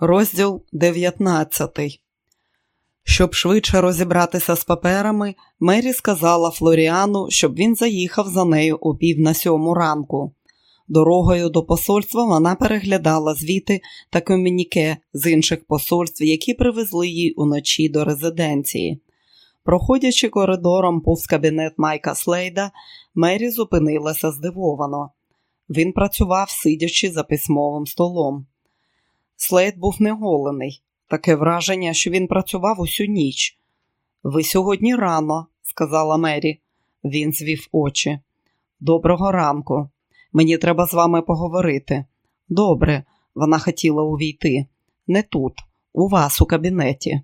Розділ 19 Щоб швидше розібратися з паперами, Мері сказала Флоріану, щоб він заїхав за нею о пів на сьому ранку. Дорогою до посольства вона переглядала звіти та комюніке з інших посольств, які привезли їй уночі до резиденції. Проходячи коридором повз кабінет Майка Слейда, Мері зупинилася здивовано. Він працював, сидячи за письмовим столом. Слейд був неголений, таке враження, що він працював усю ніч. Ви сьогодні рано, сказала Мері. Він звів очі. Доброго ранку. Мені треба з вами поговорити. Добре, вона хотіла увійти. Не тут, у вас у кабінеті.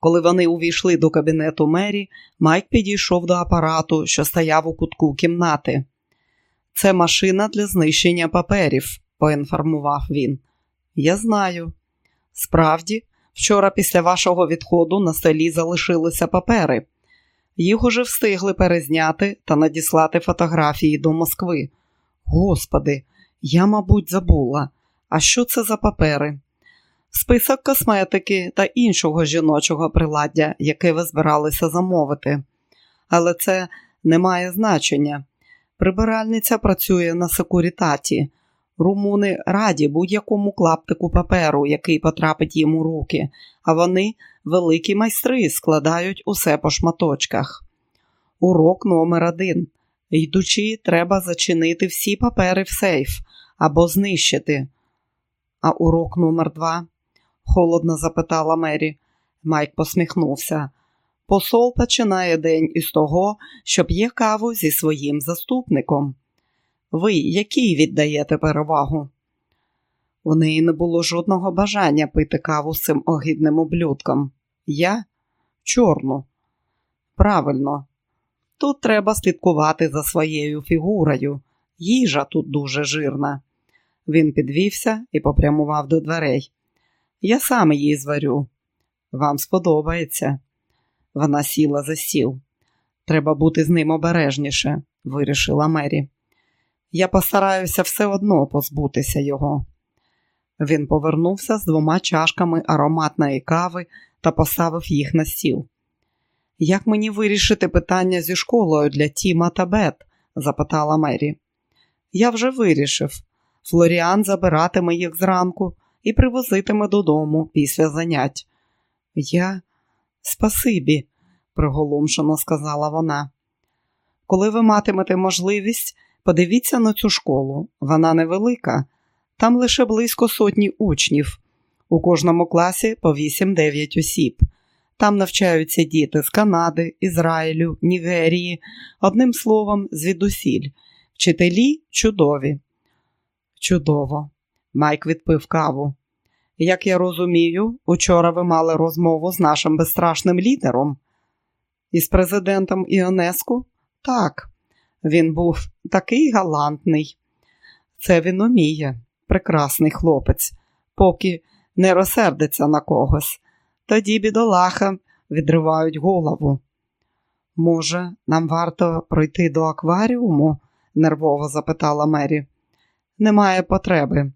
Коли вони увійшли до кабінету Мері, Майк підійшов до апарату, що стояв у кутку кімнати. Це машина для знищення паперів, поінформував він. Я знаю. Справді, вчора після вашого відходу на столі залишилися папери. Їх уже встигли перезняти та надіслати фотографії до Москви. Господи, я, мабуть, забула. А що це за папери? Список косметики та іншого жіночого приладдя, яке ви збиралися замовити. Але це не має значення. Прибиральниця працює на секурітаті. Румуни раді будь-якому клаптику паперу, який потрапить їм у руки, а вони, великі майстри, складають усе по шматочках. Урок номер один. Йдучи, треба зачинити всі папери в сейф або знищити. А урок номер два? холодно запитала Мері. Майк посміхнувся. Посол починає день із того, що п'є каву зі своїм заступником. Ви якій віддаєте перевагу? У неї не було жодного бажання пити каву з цим огидним ублюдком. Я чорну. Правильно, тут треба слідкувати за своєю фігурою. Їжа тут дуже жирна. Він підвівся і попрямував до дверей. Я сам її зварю. Вам сподобається. Вона сіла за сіл. Треба бути з ним обережніше, вирішила Мері. Я постараюся все одно позбутися його. Він повернувся з двома чашками ароматної кави та поставив їх на стіл. Як мені вирішити питання зі школою для Тіма та Бет? запитала Мері. Я вже вирішив. Флоріан забиратиме їх зранку і привозитиме додому після занять. Я спасибі, приголомшено сказала вона. Коли ви матимете можливість, подивіться на цю школу. Вона невелика, там лише близько сотні учнів. У кожному класі по 8-9 осіб. Там навчаються діти з Канади, Ізраїлю, Нігерії, одним словом, звідусіль. Вчителі чудові. Чудово. Майк відпив каву. Як я розумію, учора ви мали розмову з нашим безстрашним лідером. Із президентом Іонеску? Так, він був такий галантний. Це він уміє, прекрасний хлопець, поки не розсердиться на когось. Тоді бідолаха відривають голову. Може, нам варто пройти до акваріуму? нервово запитала Мері. Немає потреби.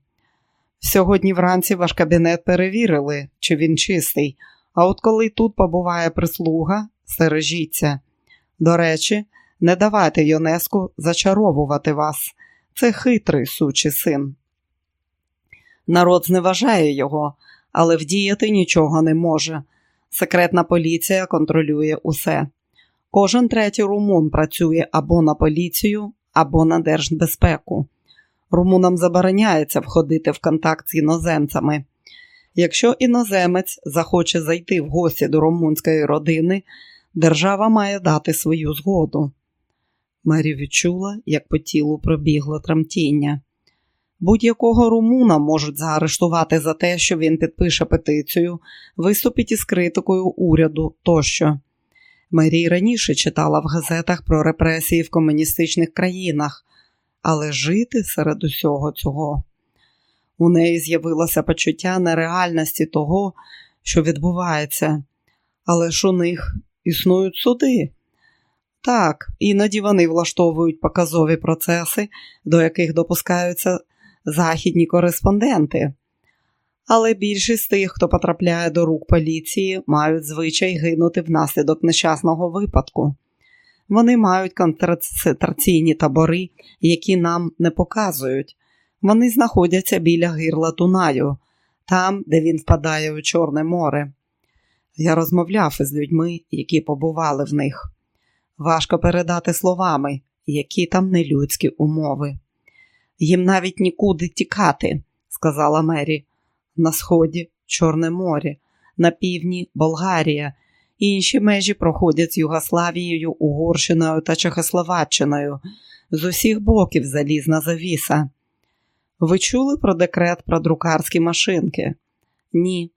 Сьогодні вранці ваш кабінет перевірили, чи він чистий, а от коли тут побуває прислуга, стережіться. До речі, не давайте Йонеску зачаровувати вас. Це хитрий сучий син. Народ зневажає його, але вдіяти нічого не може. Секретна поліція контролює усе. Кожен третій румун працює або на поліцію, або на держбезпеку. Румунам забороняється входити в контакт з іноземцями. Якщо іноземець захоче зайти в гості до румунської родини, держава має дати свою згоду. Мері відчула, як по тілу пробігло тремтіння. Будь-якого румуна можуть заарештувати за те, що він підпише петицію, виступить із критикою уряду тощо. Мері раніше читала в газетах про репресії в комуністичних країнах, але жити серед усього цього. У неї з'явилося почуття нереальності того, що відбувається, але ж у них існують суди. Так, іноді вони влаштовують показові процеси, до яких допускаються західні кореспонденти. Але більшість тих, хто потрапляє до рук поліції, мають звичай гинути внаслідок нещасного випадку. Вони мають концентраційні табори, які нам не показують. Вони знаходяться біля гирла Дунаю, там, де він впадає у Чорне море. Я розмовляв із людьми, які побували в них. Важко передати словами, які там нелюдські умови. Їм навіть нікуди тікати, сказала Мері. На сході Чорне море, на півдні Болгарія. Інші межі проходять з Югославією, Угорщиною та Чехословаччиною. З усіх боків залізна завіса. Ви чули про декрет про друкарські машинки? Ні.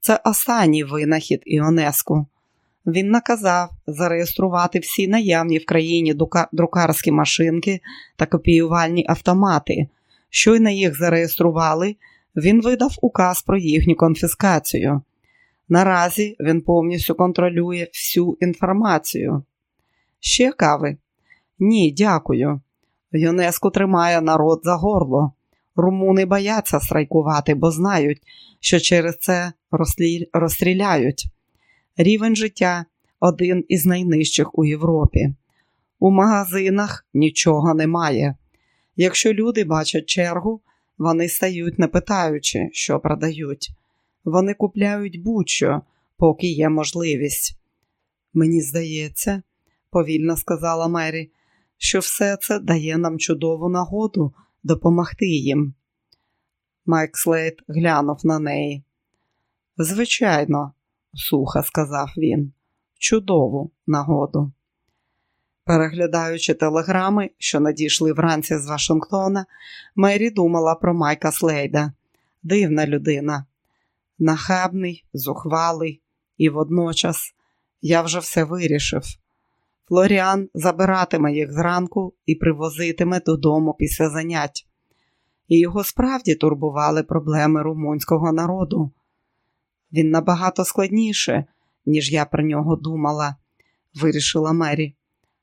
Це останній винахід Іонеску. Він наказав зареєструвати всі наявні в країні друкарські машинки та копіювальні автомати. Щойно їх зареєстрували, він видав указ про їхню конфіскацію. Наразі він повністю контролює всю інформацію. Ще кави? Ні, дякую. ЮНЕСКО тримає народ за горло. Румуни бояться страйкувати, бо знають, що через це розстріляють. Рівень життя один із найнижчих у Європі. У магазинах нічого немає. Якщо люди бачать чергу, вони стають не питаючи, що продають. Вони купляють будь-що, поки є можливість. Мені здається, повільно сказала Мері, що все це дає нам чудову нагоду допомогти їм. Майк Слейд глянув на неї. Звичайно, сухо сказав він, чудову нагоду. Переглядаючи телеграми, що надійшли вранці з Вашингтона, Мері думала про Майка Слейда. Дивна людина, нахабний, зухвалий, і водночас я вже все вирішив. Флоріан забиратиме їх зранку і привозитиме додому після занять. І його справді турбували проблеми румунського народу. Він набагато складніше, ніж я про нього думала, вирішила Мері.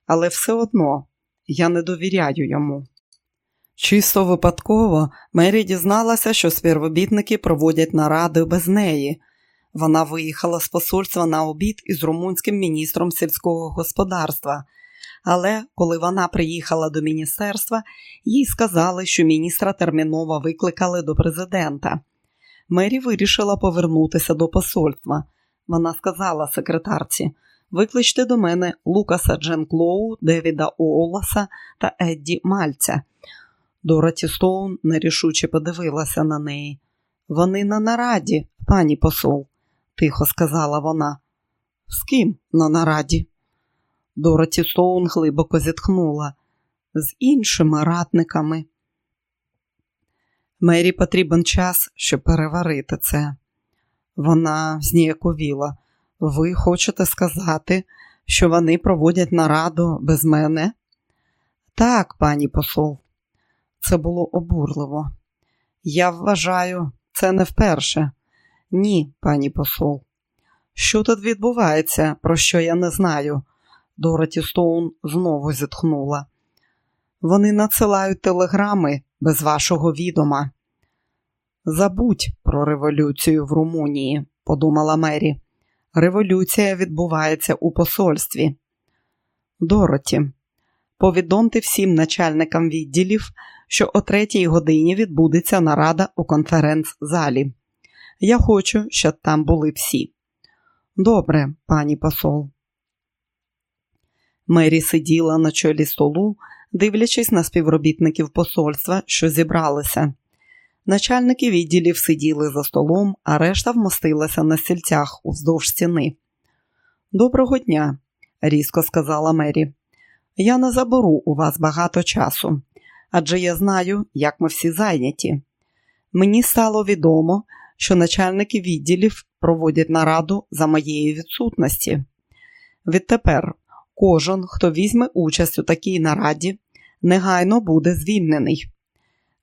Але все одно я не довіряю йому. Чисто випадково Мері дізналася, що співробітники проводять наради без неї. Вона виїхала з посольства на обід із румунським міністром сільського господарства. Але коли вона приїхала до міністерства, їй сказали, що міністра терміново викликали до президента. Мері вирішила повернутися до посольства. Вона сказала секретарці: викличте до мене Лукаса Дженклоу, Девіда Ооласа та Едді Мальця. Дороті Стоун нерішуче подивилася на неї. Вони на нараді, пані посол, тихо сказала вона. З ким на нараді? Дороті Стоун глибоко зітхнула. З іншими ратниками. Мері потрібен час, щоб переварити це. Вона зніяковіла. Ви хочете сказати, що вони проводять нараду без мене? Так, пані посол. Це було обурливо. Я вважаю, це не вперше. Ні, пані посол. Що тут відбувається, про що я не знаю? Дороті Стоун знову зітхнула. Вони надсилають телеграми без вашого відома. Забудь про революцію в Румунії, подумала Мері. Революція відбувається у посольстві. Дороті, повідомте всім начальникам відділів, що о третій годині відбудеться нарада у конференц-залі. Я хочу, щоб там були всі. Добре, пані посол. Мері сиділа на чолі столу, дивлячись на співробітників посольства, що зібралися. Начальники відділів сиділи за столом, а решта вмостилася на стільцях уздовж стіни. Доброго дня, різко сказала Мері. Я не заберу у вас багато часу, адже я знаю, як ми всі зайняті. Мені стало відомо, що начальники відділів проводять нараду за моєї відсутності. Відтепер кожен, хто візьме участь у такій нараді, негайно буде звільнений.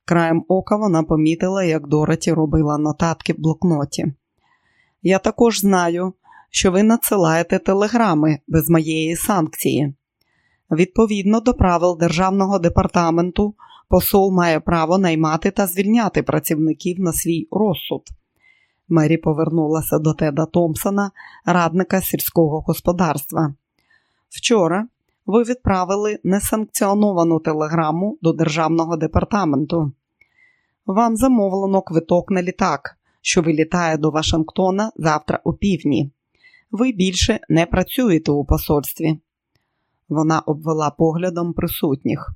Краєм ока вона помітила, як Дороті робила нотатки в блокноті. Я також знаю, що ви надсилаєте телеграми без моєї санкції. Відповідно до правил Державного департаменту, посол має право наймати та звільняти працівників на свій розсуд. Мері повернулася до Теда Томпсона, радника сільського господарства. Вчора ви відправили несанкціоновану телеграму до Державного департаменту. Вам замовлено квиток на літак, що вилітає до Вашингтона завтра у півдні. Ви більше не працюєте у посольстві. Вона обвела поглядом присутніх.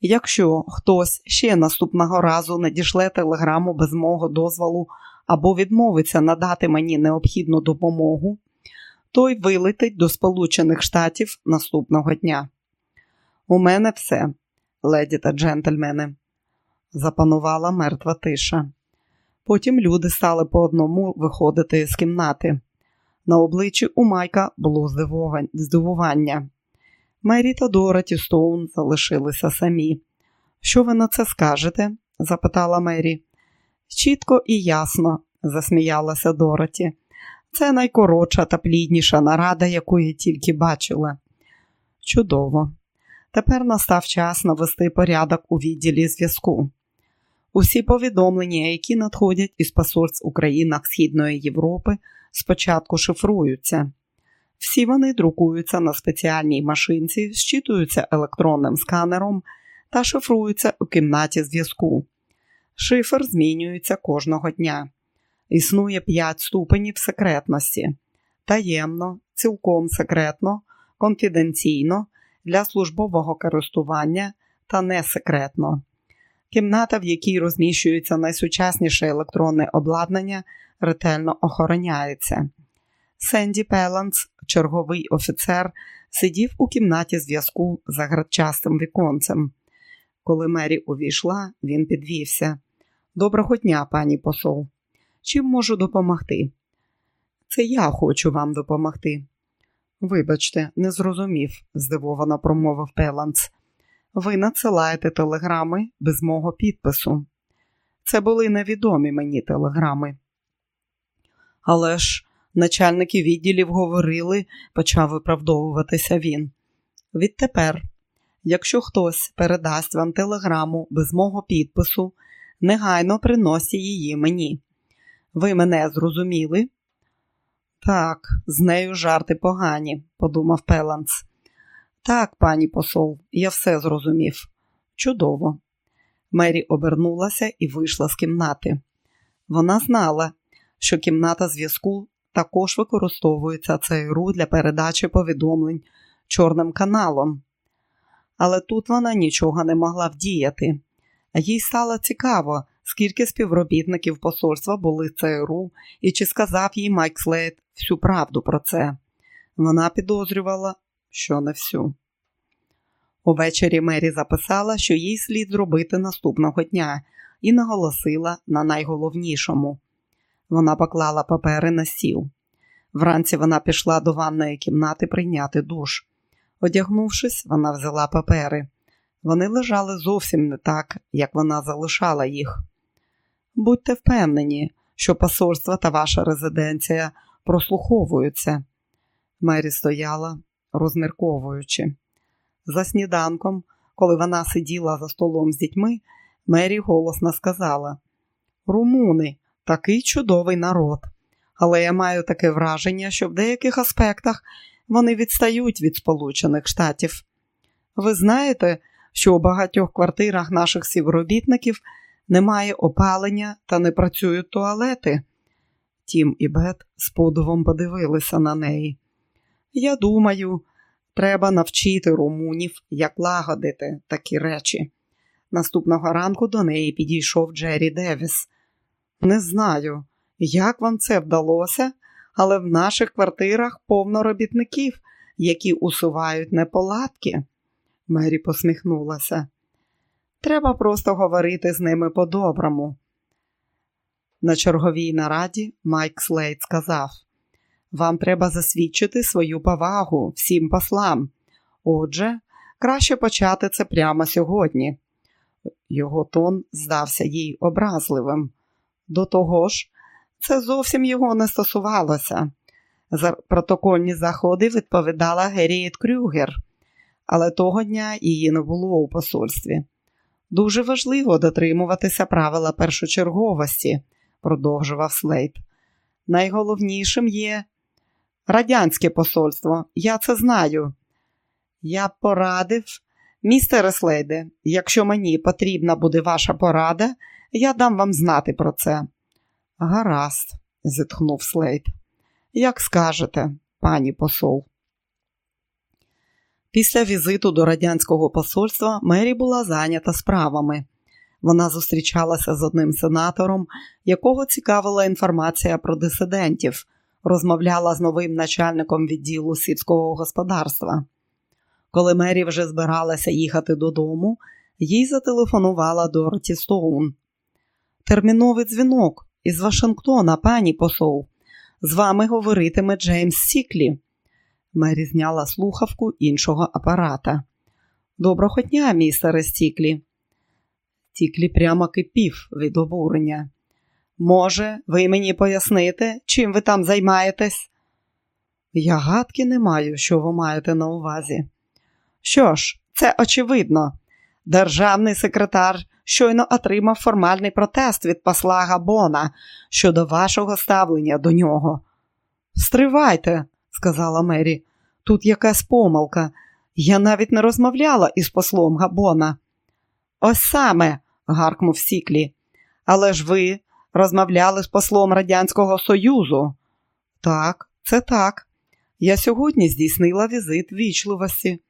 Якщо хтось ще наступного разу надішле телеграму без мого дозволу або відмовиться надати мені необхідну допомогу, той вилетить до Сполучених Штатів наступного дня. У мене все, леді та джентльмени. Запанувала мертва тиша. Потім люди стали по одному виходити з кімнати. На обличчі у Майка було здивування. Мері та Дороті Стоун залишилися самі. Що ви на це скажете? запитала Мері. Чітко і ясно, засміялася Дороті. Це найкоротша та плідніша нарада, яку я тільки бачила. Чудово. Тепер настав час навести порядок у відділі зв'язку. Усі повідомлення, які надходять із посольств у країнах Східної Європи, спочатку шифруються. Всі вони друкуються на спеціальній машинці, зчитуються електронним сканером та шифруються у кімнаті зв'язку. Шифр змінюється кожного дня. Існує п'ять ступенів секретності: таємно, цілком секретно, конфіденційно, для службового користування та несекретно. Кімната, в якій розміщується найсучасніше електронне обладнання, ретельно охороняється. Сенді Пеланс, черговий офіцер, сидів у кімнаті зв'язку за градчастим віконцем. Коли Мері увійшла, він підвівся. Доброго дня, пані посол. Чим можу допомогти? Це я хочу вам допомогти. Вибачте, не зрозумів, здивовано промовив Пеланс. Ви надсилаєте телеграми без мого підпису. Це були невідомі мені телеграми. Але ж начальники відділів говорили, почав виправдовуватися він. Відтепер, якщо хтось передасть вам телеграму без мого підпису, негайно приносить її мені. Ви мене зрозуміли? Так, з нею жарти погані, подумав Пеланс. Так, пані посол, я все зрозумів. Чудово. Мері обернулася і вийшла з кімнати. Вона знала, що кімната зв'язку також використовується ЦРУ для передачі повідомлень чорним каналом. Але тут вона нічого не могла вдіяти. Їй стало цікаво, скільки співробітників посольства були ЦРУ і чи сказав їй Майк Слейд всю правду про це. Вона підозрювала, що не всю. Увечері Мері записала, що їй слід зробити наступного дня, і наголосила на найголовнішому. Вона поклала папери на стіл. Вранці вона пішла до ванної кімнати прийняти душ. Одягнувшись, вона взяла папери. Вони лежали зовсім не так, як вона залишала їх. Будьте впевнені, що посольство та ваша резиденція прослуховуються. Мері стояла, розмірковуючи. За сніданком, коли вона сиділа за столом з дітьми, Мері голосно сказала: Румуни, такий чудовий народ. Але я маю таке враження, що в деяких аспектах вони відстають від Сполучених Штатів. Ви знаєте, що у багатьох квартирах наших співробітників немає опалення та не працюють туалети. Тім і Бет з подивом подивилися на неї. Я думаю, треба навчити румунів, як лагодити такі речі. Наступного ранку до неї підійшов Джері Девіс. Не знаю, як вам це вдалося, але в наших квартирах повно робітників, які усувають неполадки. Мері посміхнулася. Треба просто говорити з ними по-доброму. На черговій нараді Майк Слейд сказав: Вам треба засвідчити свою повагу всім послам. Отже, краще почати це прямо сьогодні. Його тон здався їй образливим. До того ж, це зовсім його не стосувалося. За протокольні заходи відповідала Герієт Крюгер, але того дня її не було у посольстві. Дуже важливо дотримуватися правила першочерговості, продовжував Слейд. Найголовнішим є радянське посольство. Я це знаю. Я порадив, містере Слейде, якщо мені потрібна буде ваша порада, я дам вам знати про це. Гаразд, зітхнув Слейд. Як скажете, пані посол. Після візиту до радянського посольства Мері була зайнята справами. Вона зустрічалася з одним сенатором, якого цікавила інформація про дисидентів, розмовляла з новим начальником відділу сільського господарства. Коли Мері вже збиралася їхати додому, їй зателефонувала Дороті Стоун. Терміновий дзвінок із Вашингтона, пані посол. З вами говоритиме Джеймс Стіклі. Мері зняла слухавку іншого апарата. Доброго дня, містере Стіклі. Стіклі прямо кипів від обурення. Може, ви мені поясните, чим ви там займаєтесь? Я гадки не маю, що ви маєте на увазі. Що ж, це очевидно. Державний секретар щойно отримав формальний протест від посла Габона щодо вашого ставлення до нього. Стривайте, сказала Мері, тут якась помилка. Я навіть не розмовляла із послом Габона. Ось саме, гаркнув Сіклі. Але ж ви розмовляли з послом Радянського Союзу. Так, це так. Я сьогодні здійснила візит вічливості.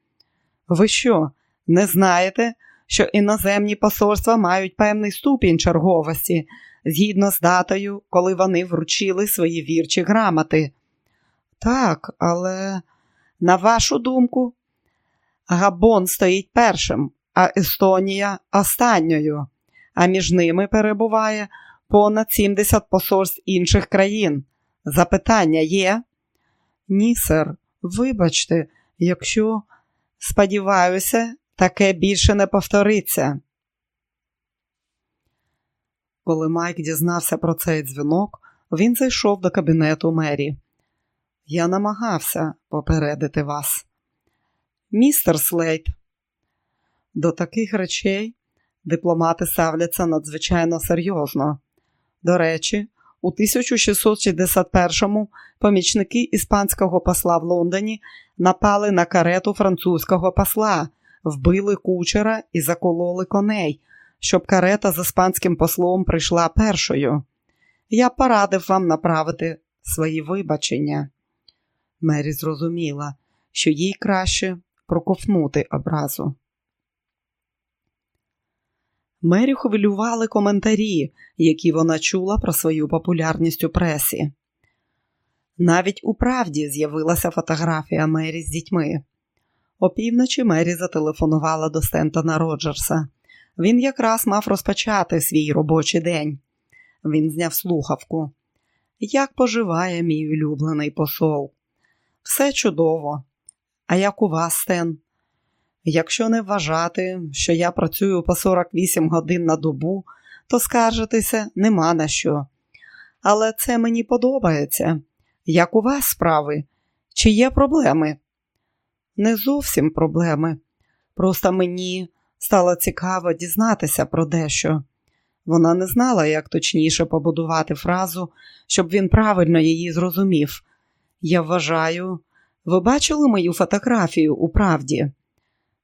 Ви що, не знаєте, що іноземні посольства мають певний ступінь черговості згідно з датою, коли вони вручили свої вірчі грамоти? Так, але, на вашу думку, Габон стоїть першим, а Естонія останньою, а між ними перебуває понад 70 посольств інших країн. Запитання є? Ні, сер, вибачте, якщо сподіваюся, таке більше не повториться. Коли Майк дізнався про цей дзвінок, він зайшов до кабінету Мері. Я намагався попередити вас. Містер Слейт, до таких речей дипломати ставляться надзвичайно серйозно. До речі, у 1661-му помічники іспанського посла в Лондоні напали на карету французького посла, вбили кучера і закололи коней, щоб карета з іспанським послом прийшла першою. Я порадив вам направити свої вибачення. Мері зрозуміла, що їй краще проковнути образу. Мері хвилювали коментарі, які вона чула про свою популярність у пресі. Навіть у правді з'явилася фотографія Мері з дітьми. Опівночі Мері зателефонувала до Стентона Роджерса. Він якраз мав розпочати свій робочий день. Він зняв слухавку. Як поживає мій улюблений посол? Все чудово. А як у вас, Стен? Якщо не вважати, що я працюю по 48 годин на добу, то скаржитися нема на що. Але це мені подобається. Як у вас справи? Чи є проблеми? Не зовсім проблеми. Просто мені стало цікаво дізнатися про дещо. Вона не знала, як точніше побудувати фразу, щоб він правильно її зрозумів. Я вважаю, ви бачили мою фотографію у правді?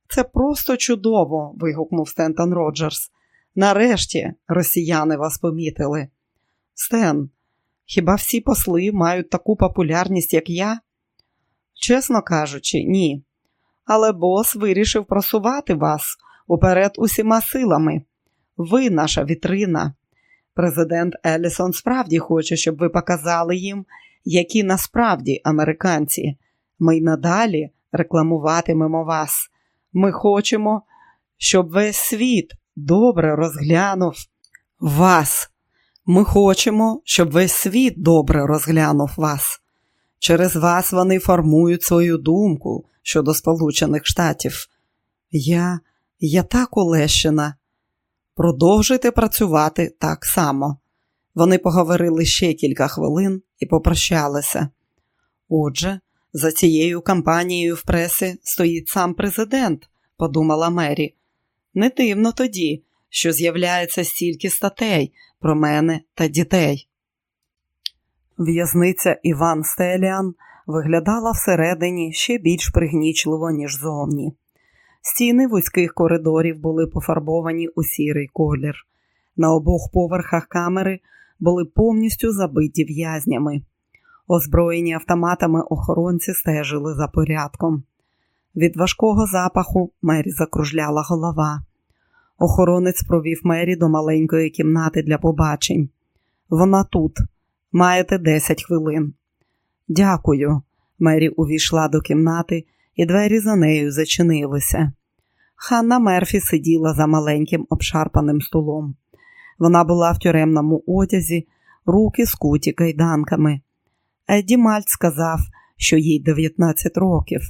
Це просто чудово. вигукнув Стентон Роджерс. Нарешті росіяни вас помітили. Стен, хіба всі посли мають таку популярність, як я? Чесно кажучи, ні. Але бос вирішив просувати вас уперед усіма силами. Ви наша вітрина. Президент Елісон справді хоче, щоб ви показали їм, які насправді американці. Ми й надалі рекламуватимемо вас. Ми хочемо, щоб весь світ добре розглянув вас. Ми хочемо, щоб весь світ добре розглянув вас. Через вас вони формують свою думку щодо Сполучених Штатів. Я, я так улещена. Продовжуйте працювати так само. Вони поговорили ще кілька хвилин і попрощалися. Отже, за цією кампанією в пресі стоїть сам президент, подумала Мері. Не дивно тоді, що з'являється стільки статей про мене та дітей. В'язниця Іван Стеліан виглядала всередині ще більш пригнічливо, ніж зовні. Стіни вузьких коридорів були пофарбовані у сірий колір. На обох поверхах камери були повністю забиті в'язнями. Озброєні автоматами охоронці стежили за порядком. Від важкого запаху Мері закружляла голова. Охоронець провів Мері до маленької кімнати для побачень. Вона тут. Маєте 10 хвилин. Дякую. Мері увійшла до кімнати, і двері за нею зачинилися. Ханна Мерфі сиділа за маленьким обшарпаним столом. Вона була в тюремному одязі, руки скуті кайданками. Едді Мальт сказав, що їй 19 років.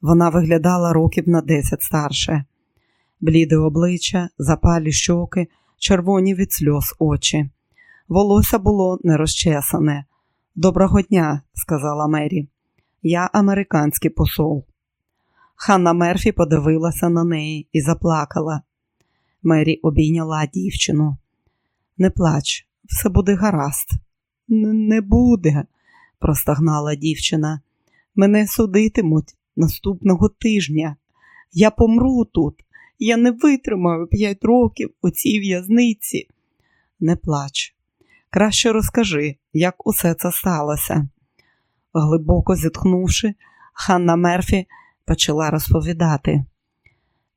Вона виглядала років на 10 старше. Бліде обличчя, запалі щоки, червоні від сльоз очі. Волосся було не розчесане. Доброго дня, сказала Мері. Я американський посол. Ханна Мерфі подивилася на неї і заплакала. Мері обійняла дівчину. Не плач, все буде гаразд. Не буде, простагнала дівчина. Мене судитимуть наступного тижня. Я помру тут. Я не витримаю п'ять років у цій в'язниці. Не плач. Краще розкажи, як усе це сталося. Глибоко зітхнувши, Ханна Мерфі почала розповідати.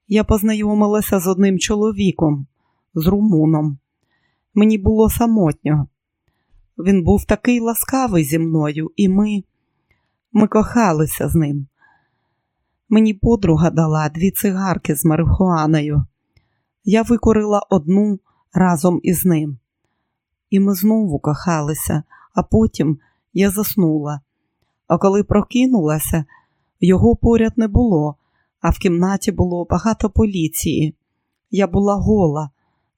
Я познайомилася з одним чоловіком, з румуном. Мені було самотньо. Він був такий ласкавий зі мною, і ми Ми кохалися з ним. Мені подруга дала дві цигарки з марихуаною. Я викорила одну разом із ним. І ми знову кохалися, а потім я заснула. А коли прокинулася, його поряд не було, а в кімнаті було багато поліції. Я була гола.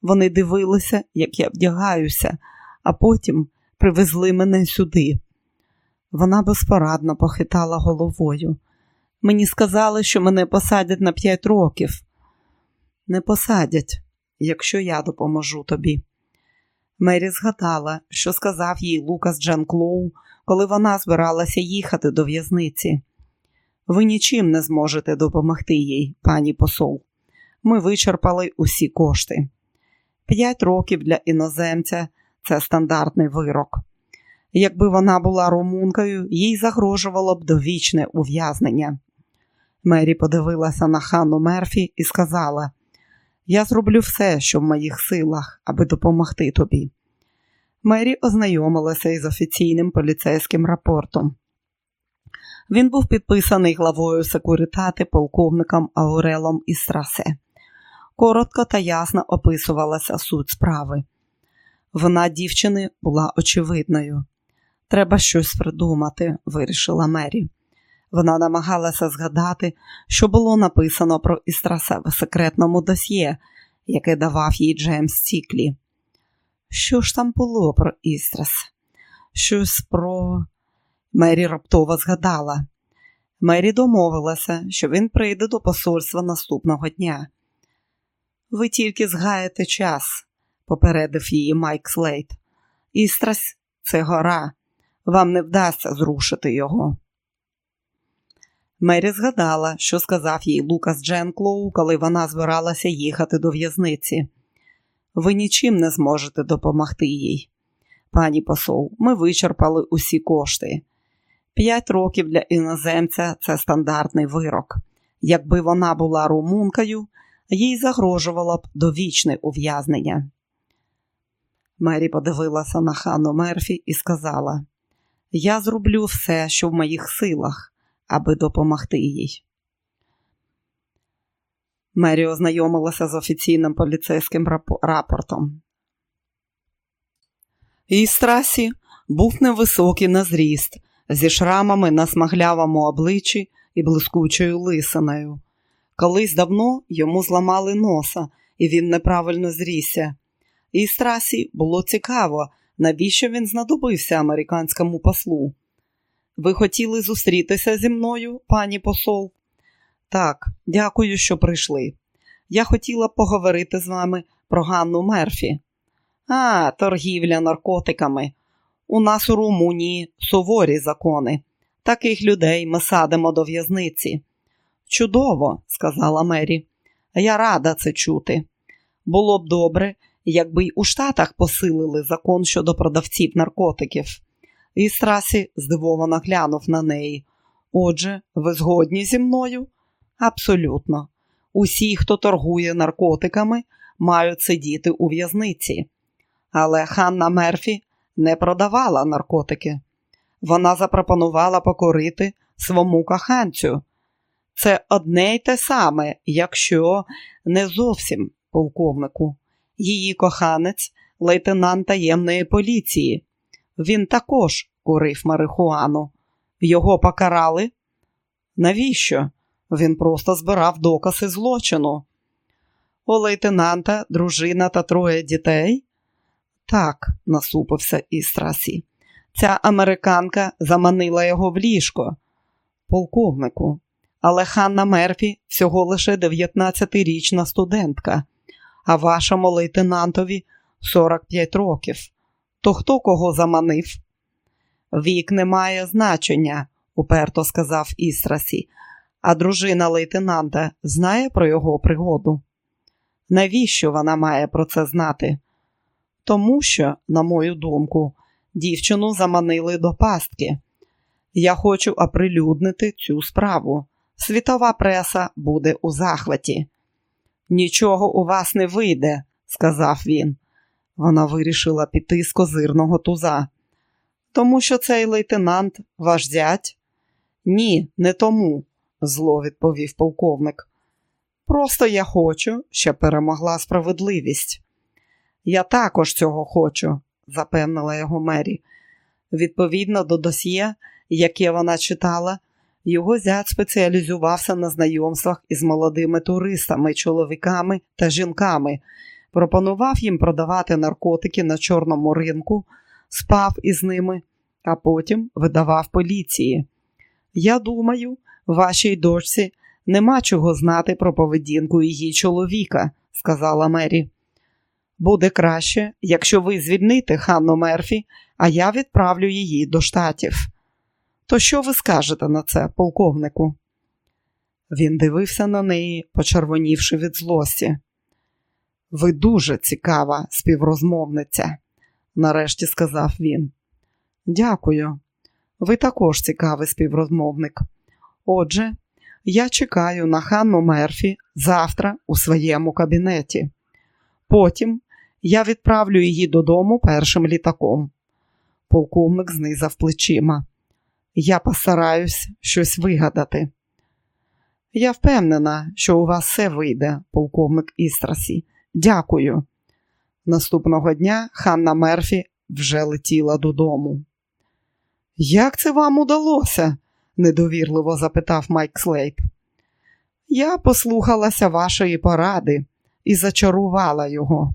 Вони дивилися, як я вдягаюся, а потім привезли мене сюди. Вона безпорадно похитала головою. Мені сказали, що мене посадять на п'ять років. Не посадять, якщо я допоможу тобі. Мері згадала, що сказав їй Лукас Джан Клоу, коли вона збиралася їхати до в'язниці. Ви нічим не зможете допомогти їй, пані посол. Ми вичерпали усі кошти. П'ять років для іноземця це стандартний вирок. Якби вона була румункою, їй загрожувало б довічне ув'язнення. Мері подивилася на Ханну Мерфі і сказала: Я зроблю все, що в моїх силах, аби допомогти тобі. Мері ознайомилася із офіційним поліцейським рапортом. Він був підписаний главою секуритати полковником Аурелом Істрасе. Коротко та ясно описувалася суть справи. Вона дівчини була очевидною. Треба щось придумати, вирішила Мері. Вона намагалася згадати, що було написано про Істраса в секретному досьє, яке давав їй Джеймс Сіклі. Що ж там було про Істрас? Щось про. Мері раптово згадала. Мері домовилася, що він прийде до посольства наступного дня. Ви тільки згаєте час, попередив її Майк Слейт. Істрас це гора. Вам не вдасться зрушити його. Мері згадала, що сказав їй Лукас Дженклоу, коли вона збиралася їхати до в'язниці. Ви нічим не зможете допомогти їй. Пані посол, ми вичерпали усі кошти. П'ять років для іноземця це стандартний вирок. Якби вона була румункою, їй загрожувало б довічне ув'язнення. Мері подивилася на хану Мерфі і сказала: Я зроблю все, що в моїх силах, аби допомогти їй. Мері ознайомилася з офіційним поліцейським рапортом. Істрасі був невисокий на зріст, зі шрамами на смаглявому обличчі і блискучою лисиною. Колись давно йому зламали носа, і він неправильно зрісся. Істрасі було цікаво, навіщо він знадобився американському послу. Ви хотіли зустрітися зі мною, пані посол? Так, дякую, що прийшли. Я хотіла поговорити з вами про Ганну Мерфі. А, торгівля наркотиками. У нас у Румунії суворі закони. Таких людей ми садимо до в'язниці. Чудово, сказала Мері. Я рада це чути. Було б добре, якби й у Штатах посилили закон щодо продавців наркотиків. І Страсі здивовано глянув на неї. Отже, ви згодні зі мною? Абсолютно. Усі, хто торгує наркотиками, мають сидіти у в'язниці. Але Ханна Мерфі не продавала наркотики. Вона запропонувала покорити своєму коханцю. Це одне й те саме, якщо не зовсім полковнику. Її коханець, лейтенант таємної поліції. Він також курив марихуану. Його покарали? Навіщо? Він просто збирав докази злочину. У лейтенанта, дружина та троє дітей? Так, насупився Істрасі. Ця американка заманила його в ліжко. Полковнику, але Ханна Мерфі всього лише 19-річна студентка, а вашому лейтенантові 45 років. То хто кого заманив? Вік не має значення, уперто сказав Істрасі, а дружина лейтенанта знає про його пригоду. Навіщо вона має про це знати? Тому що, на мою думку, дівчину заманили до пастки. Я хочу оприлюднити цю справу. Світова преса буде у захваті. Нічого у вас не вийде, сказав він. Вона вирішила піти з козирного туза. Тому що цей лейтенант ваш зять? Ні, не тому, зло відповів полковник. Просто я хочу, щоб перемогла справедливість. Я також цього хочу, запевнила його Мері. Відповідно до досьє, яке вона читала, його зять спеціалізувався на знайомствах із молодими туристами, чоловіками та жінками, пропонував їм продавати наркотики на чорному ринку, спав із ними, а потім видавав поліції. Я думаю, вашій дочці нема чого знати про поведінку її чоловіка, сказала Мері. Буде краще, якщо ви звільните Ханну Мерфі, а я відправлю її до штатів. То що ви скажете на це, полковнику? Він дивився на неї, почервонівши від злості. Ви дуже цікава співрозмовниця, нарешті сказав він. Дякую. Ви також цікавий співрозмовник. Отже, я чекаю на Ханну Мерфі завтра у своєму кабінеті. Потім я відправлю її додому першим літаком. Полковник знизав плечима. Я постараюсь щось вигадати. Я впевнена, що у вас все вийде, полковник Істрасі. Дякую. Наступного дня Ханна Мерфі вже летіла додому. Як це вам удалося? недовірливо запитав Майк Слейп. Я послухалася вашої поради і зачарувала його.